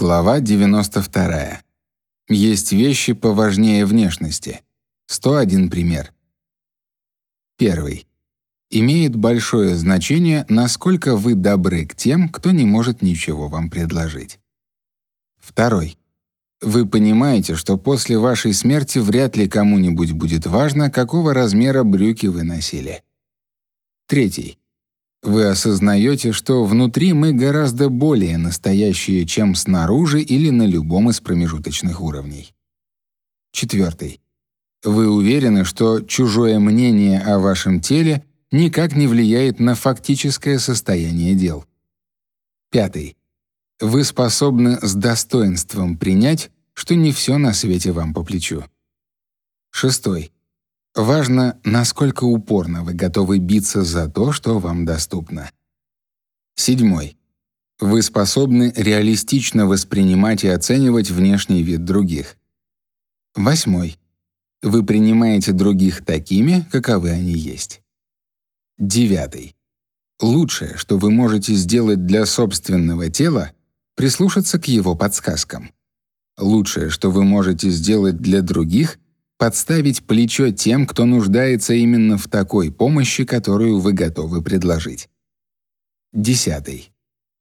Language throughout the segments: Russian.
Глава 92. Есть вещи поважнее внешности. 101 пример. Первый. Имеет большое значение, насколько вы добры к тем, кто не может ничего вам предложить. Второй. Вы понимаете, что после вашей смерти вряд ли кому-нибудь будет важно, какого размера брюки вы носили. Третий. Вы осознаете, что внутри мы гораздо более настоящие, чем снаружи или на любом из промежуточных уровней. Четвертый. Вы уверены, что чужое мнение о вашем теле никак не влияет на фактическое состояние дел. Пятый. Вы способны с достоинством принять, что не все на свете вам по плечу. Шестой. Важно, насколько упорно вы готовы биться за то, что вам доступно. Седьмой. Вы способны реалистично воспринимать и оценивать внешний вид других. Восьмой. Вы принимаете других такими, каковы они есть. Девятый. Лучшее, что вы можете сделать для собственного тела, прислушаться к его подсказкам. Лучшее, что вы можете сделать для других — подставить плечо тем, кто нуждается именно в такой помощи, которую вы готовы предложить. Десятый.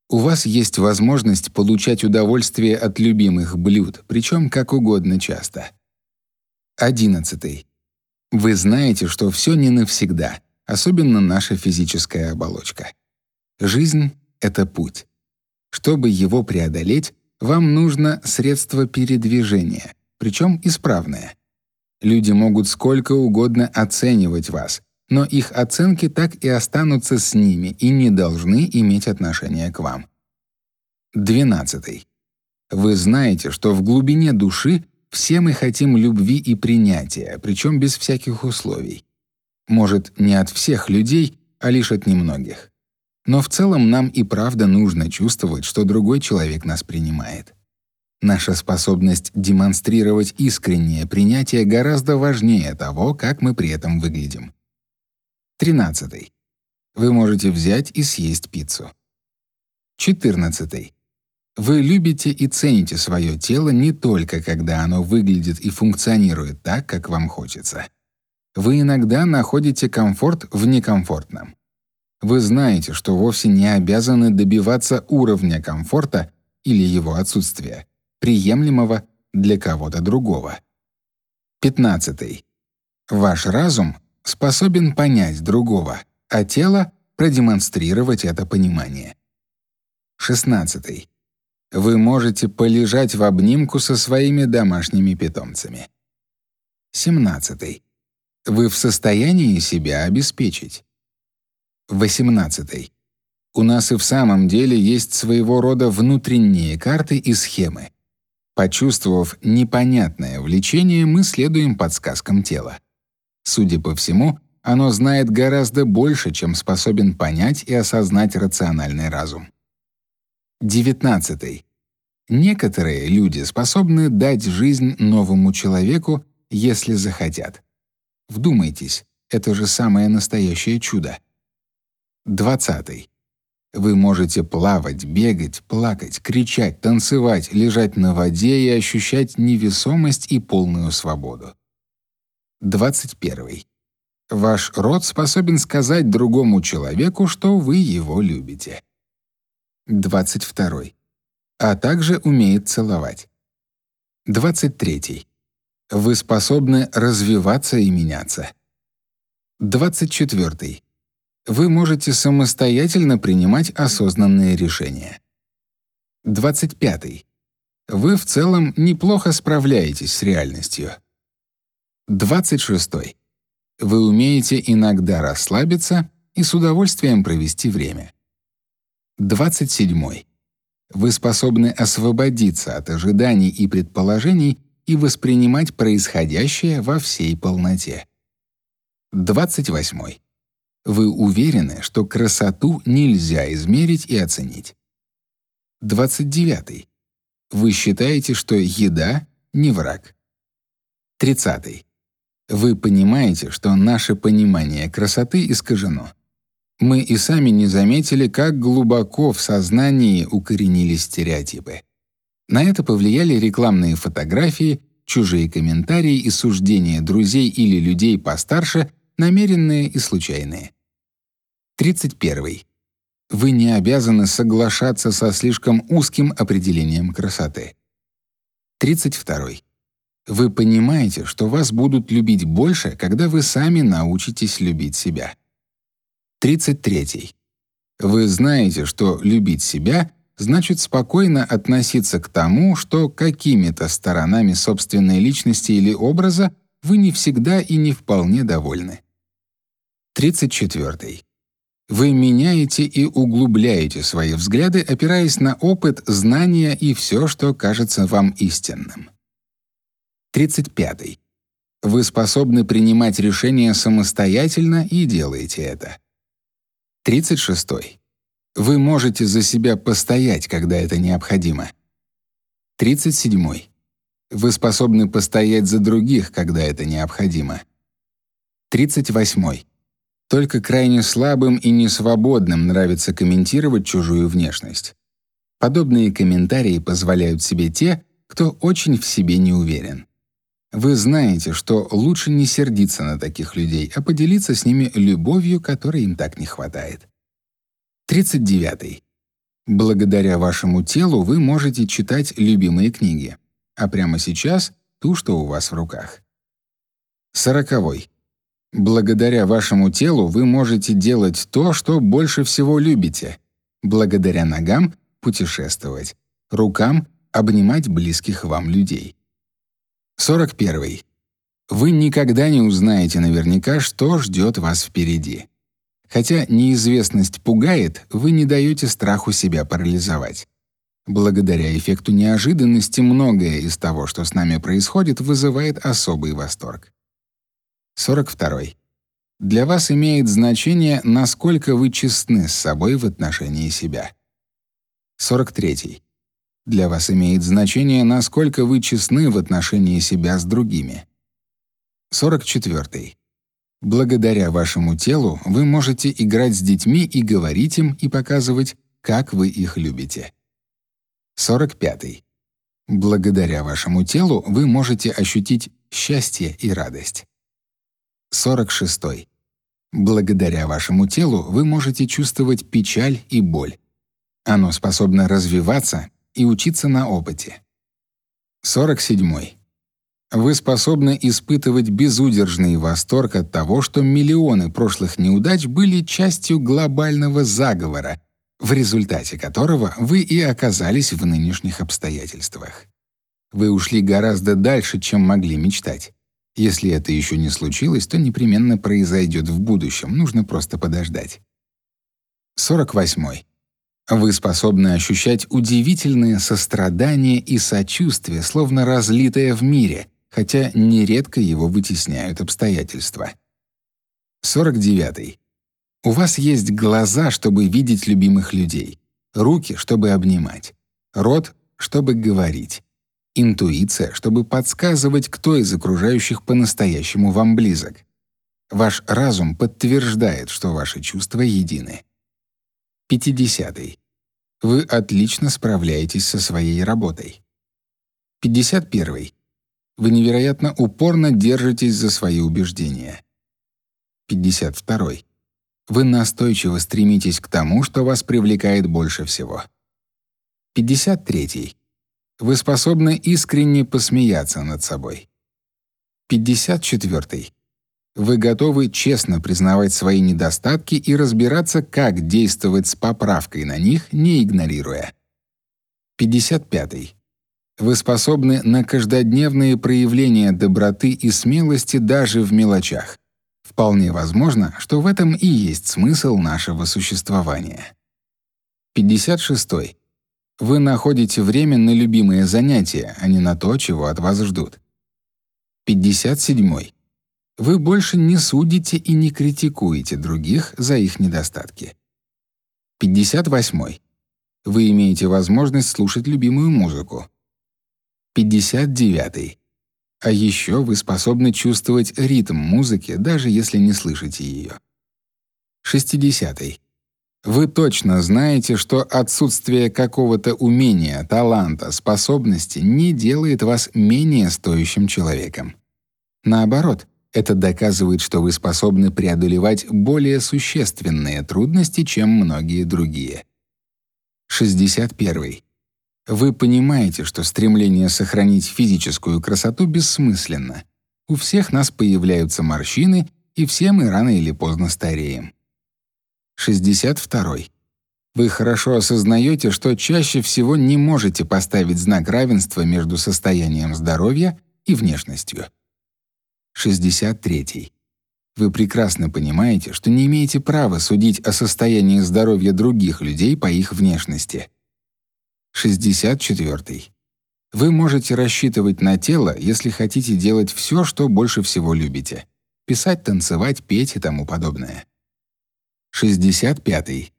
У вас есть возможность получать удовольствие от любимых блюд, причем как угодно часто. Одиннадцатый. Вы знаете, что все не навсегда, особенно наша физическая оболочка. Жизнь — это путь. Чтобы его преодолеть, вам нужно средство передвижения, причем исправное. Люди могут сколько угодно оценивать вас, но их оценки так и останутся с ними и не должны иметь отношения к вам. 12. Вы знаете, что в глубине души все мы хотим любви и принятия, причем без всяких условий. Может, не от всех людей, а лишь от немногих. Но в целом нам и правда нужно чувствовать, что другой человек нас принимает. Наша способность демонстрировать искреннее принятие гораздо важнее того, как мы при этом выглядим. 13. Вы можете взять и съесть пиццу. 14. Вы любите и цените свое тело не только когда оно выглядит и функционирует так, как вам хочется. Вы иногда находите комфорт в некомфортном. Вы знаете, что вовсе не обязаны добиваться уровня комфорта или его отсутствия приемлемого для кого-то другого. 15. Ваш разум способен понять другого, а тело продемонстрировать это понимание. 16. Вы можете полежать в обнимку со своими домашними питомцами. 17. Вы в состоянии себя обеспечить. 18. У нас и в самом деле есть своего рода внутренние карты и схемы. Почувствовав непонятное влечение, мы следуем подсказкам тела. Судя по всему, оно знает гораздо больше, чем способен понять и осознать рациональный разум. 19. Некоторые люди способны дать жизнь новому человеку, если захотят. Вдумайтесь, это же самое настоящее чудо. 20. Вы можете плавать, бегать, плакать, кричать, танцевать, лежать на воде и ощущать невесомость и полную свободу. 21. Ваш род способен сказать другому человеку, что вы его любите. 22. А также умеет целовать. 23. Вы способны развиваться и меняться. 24 вы можете самостоятельно принимать осознанные решения. 25. Вы в целом неплохо справляетесь с реальностью. 26. Вы умеете иногда расслабиться и с удовольствием провести время. 27. Вы способны освободиться от ожиданий и предположений и воспринимать происходящее во всей полноте. 28. Вы уверены, что красоту нельзя измерить и оценить. 29. Вы считаете, что еда не враг. 30. Вы понимаете, что наше понимание красоты искажено. Мы и сами не заметили, как глубоко в сознании укоренились стереотипы. На это повлияли рекламные фотографии, чужие комментарии и суждения друзей или людей постарше, намеренные и случайные. 31. Вы не обязаны соглашаться со слишком узким определением красоты. 32. Вы понимаете, что вас будут любить больше, когда вы сами научитесь любить себя. 33. Вы знаете, что любить себя значит спокойно относиться к тому, что какими-то сторонами собственной личности или образа вы не всегда и не вполне довольны. 34. Вы меняете и углубляете свои взгляды, опираясь на опыт, знания и все, что кажется вам истинным. 35. Вы способны принимать решения самостоятельно и делаете это. 36. Вы можете за себя постоять, когда это необходимо. 37. Вы способны постоять за других, когда это необходимо. 38. Только крайне слабым и несвободным нравится комментировать чужую внешность. Подобные комментарии позволяют себе те, кто очень в себе не уверен. Вы знаете, что лучше не сердиться на таких людей, а поделиться с ними любовью, которой им так не хватает. 39. Благодаря вашему телу вы можете читать любимые книги, а прямо сейчас ту, что у вас в руках. 40. Благодаря вашему телу вы можете делать то, что больше всего любите. Благодаря ногам путешествовать, рукам обнимать близких вам людей. 41. Вы никогда не узнаете наверняка, что ждет вас впереди. Хотя неизвестность пугает, вы не даете страху себя парализовать. Благодаря эффекту неожиданности многое из того, что с нами происходит, вызывает особый восторг. 42. Для вас имеет значение, насколько вы честны с собой в отношении себя. 43. Для вас имеет значение, насколько вы честны в отношении себя с другими. 44. Благодаря вашему телу вы можете играть с детьми и говорить им и показывать, как вы их любите. 45. Благодаря вашему телу вы можете ощутить счастье и радость. 46. Благодаря вашему телу вы можете чувствовать печаль и боль. Оно способно развиваться и учиться на опыте. 47. Вы способны испытывать безудержный восторг от того, что миллионы прошлых неудач были частью глобального заговора, в результате которого вы и оказались в нынешних обстоятельствах. Вы ушли гораздо дальше, чем могли мечтать. Если это еще не случилось, то непременно произойдет в будущем, нужно просто подождать. 48. Вы способны ощущать удивительное сострадание и сочувствие, словно разлитое в мире — хотя нередко его вытесняют обстоятельства. 49. У вас есть глаза, чтобы видеть любимых людей, руки, чтобы обнимать, рот, чтобы говорить, интуиция, чтобы подсказывать, кто из окружающих по-настоящему вам близок. Ваш разум подтверждает, что ваши чувства едины. 50. Вы отлично справляетесь со своей работой. 51. Вы невероятно упорно держитесь за свои убеждения. 52. Вы настойчиво стремитесь к тому, что вас привлекает больше всего. 53. Вы способны искренне посмеяться над собой. 54. Вы готовы честно признавать свои недостатки и разбираться, как действовать с поправкой на них, не игнорируя. 55. Вы способны на каждодневные проявления доброты и смелости даже в мелочах. Вполне возможно, что в этом и есть смысл нашего существования. 56. Вы находите время на любимые занятия, а не на то, чего от вас ждут. 57. Вы больше не судите и не критикуете других за их недостатки. 58. Вы имеете возможность слушать любимую музыку. 59. А еще вы способны чувствовать ритм музыки, даже если не слышите ее. 60. Вы точно знаете, что отсутствие какого-то умения, таланта, способности не делает вас менее стоящим человеком. Наоборот, это доказывает, что вы способны преодолевать более существенные трудности, чем многие другие. 61. Вы понимаете, что стремление сохранить физическую красоту бессмысленно. У всех нас появляются морщины, и все мы рано или поздно стареем. 62. Вы хорошо осознаете, что чаще всего не можете поставить знак равенства между состоянием здоровья и внешностью. 63. Вы прекрасно понимаете, что не имеете права судить о состоянии здоровья других людей по их внешности. 64. Вы можете рассчитывать на тело, если хотите делать все, что больше всего любите: писать, танцевать, петь и тому подобное. 65.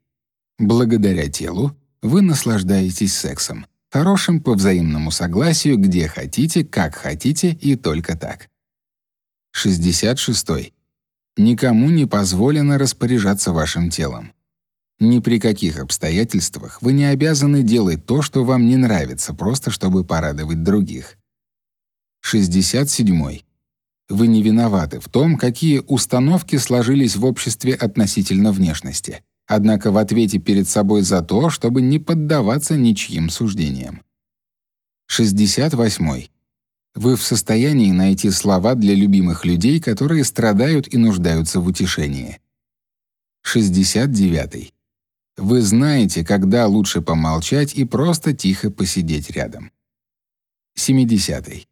Благодаря телу вы наслаждаетесь сексом, хорошим по взаимному согласию, где хотите, как хотите и только так. 66. Никому не позволено распоряжаться вашим телом. Ни при каких обстоятельствах вы не обязаны делать то, что вам не нравится, просто чтобы порадовать других. 67. Вы не виноваты в том, какие установки сложились в обществе относительно внешности. Однако в ответе перед собой за то, чтобы не поддаваться ничьим суждениям. 68. Вы в состоянии найти слова для любимых людей, которые страдают и нуждаются в утешении. 69. Вы знаете, когда лучше помолчать и просто тихо посидеть рядом. 70.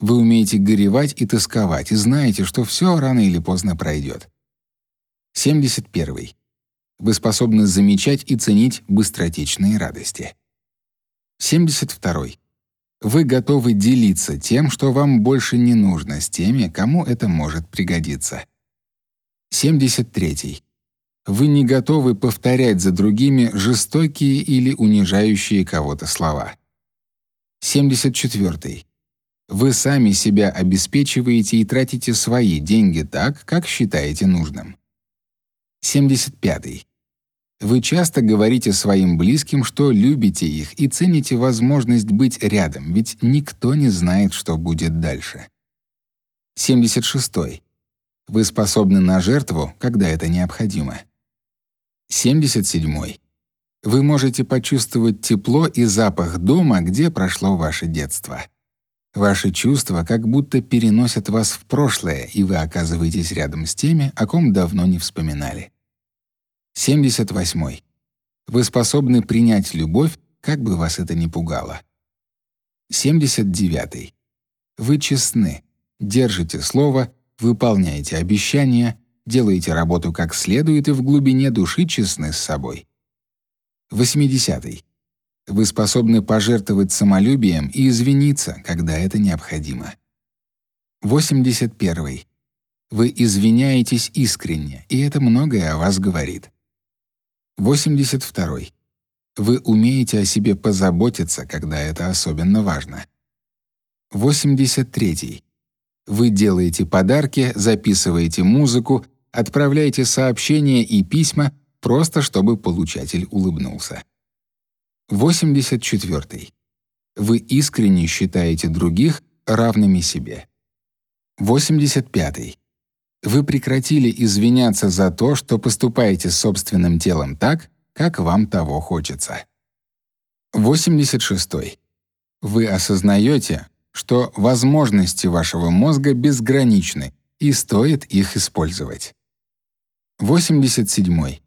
Вы умеете горевать и тосковать и знаете, что все рано или поздно пройдет. 71. Вы способны замечать и ценить быстротечные радости. 72. Вы готовы делиться тем, что вам больше не нужно, с теми, кому это может пригодиться. 73. Вы не готовы повторять за другими жестокие или унижающие кого-то слова. 74. Вы сами себя обеспечиваете и тратите свои деньги так, как считаете нужным. 75. Вы часто говорите своим близким, что любите их и цените возможность быть рядом, ведь никто не знает, что будет дальше. 76. Вы способны на жертву, когда это необходимо. 77. Вы можете почувствовать тепло и запах дома, где прошло ваше детство. Ваши чувства как будто переносят вас в прошлое, и вы оказываетесь рядом с теми, о ком давно не вспоминали. 78. Вы способны принять любовь, как бы вас это ни пугало. 79. Вы честны, держите слово, выполняете обещания, делаете работу как следует и в глубине души честны с собой. 80. Вы способны пожертвовать самолюбием и извиниться, когда это необходимо. 81. Вы извиняетесь искренне, и это многое о вас говорит. 82. Вы умеете о себе позаботиться, когда это особенно важно. 83. Вы делаете подарки, записываете музыку, отправляете сообщения и письма, просто чтобы получатель улыбнулся. 84. Вы искренне считаете других равными себе. 85. Вы прекратили извиняться за то, что поступаете с собственным телом так, как вам того хочется. 86. Вы осознаете, что возможности вашего мозга безграничны и стоит их использовать. 87.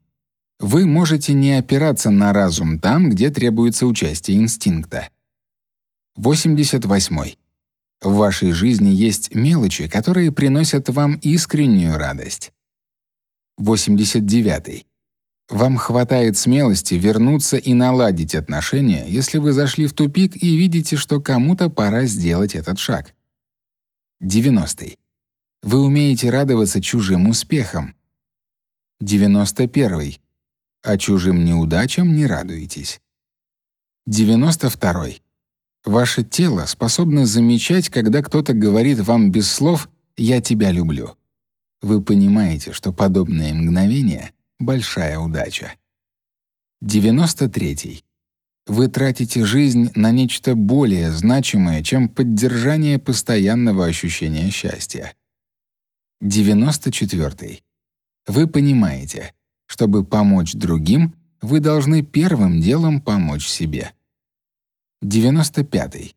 Вы можете не опираться на разум там, где требуется участие инстинкта. 88. В вашей жизни есть мелочи, которые приносят вам искреннюю радость. 89. Вам хватает смелости вернуться и наладить отношения, если вы зашли в тупик и видите, что кому-то пора сделать этот шаг. 90. Вы умеете радоваться чужим успехам. 91. А чужим неудачам не радуетесь. 92. Ваше тело способно замечать, когда кто-то говорит вам без слов «я тебя люблю». Вы понимаете, что подобное мгновение — большая удача. 93. Вы тратите жизнь на нечто более значимое, чем поддержание постоянного ощущения счастья. 94. Вы понимаете, чтобы помочь другим, вы должны первым делом помочь себе. 95.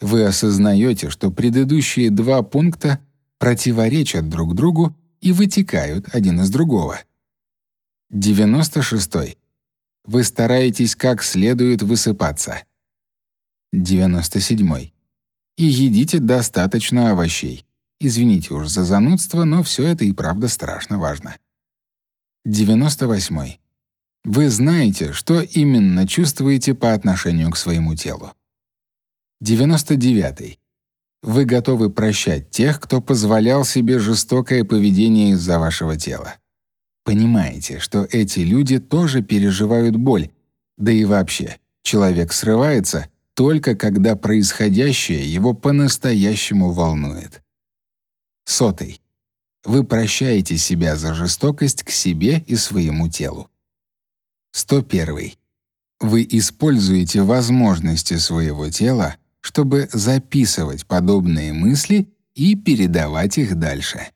Вы осознаете, что предыдущие два пункта противоречат друг другу и вытекают один из другого. 96. Вы стараетесь как следует высыпаться. 97. И едите достаточно овощей. Извините уж за занудство, но все это и правда страшно важно. 98. Вы знаете, что именно чувствуете по отношению к своему телу. 99. Вы готовы прощать тех, кто позволял себе жестокое поведение из-за вашего тела. Понимаете, что эти люди тоже переживают боль. Да и вообще, человек срывается только когда происходящее его по-настоящему волнует. Сотый. Вы прощаете себя за жестокость к себе и своему телу. 101. Вы используете возможности своего тела, чтобы записывать подобные мысли и передавать их дальше.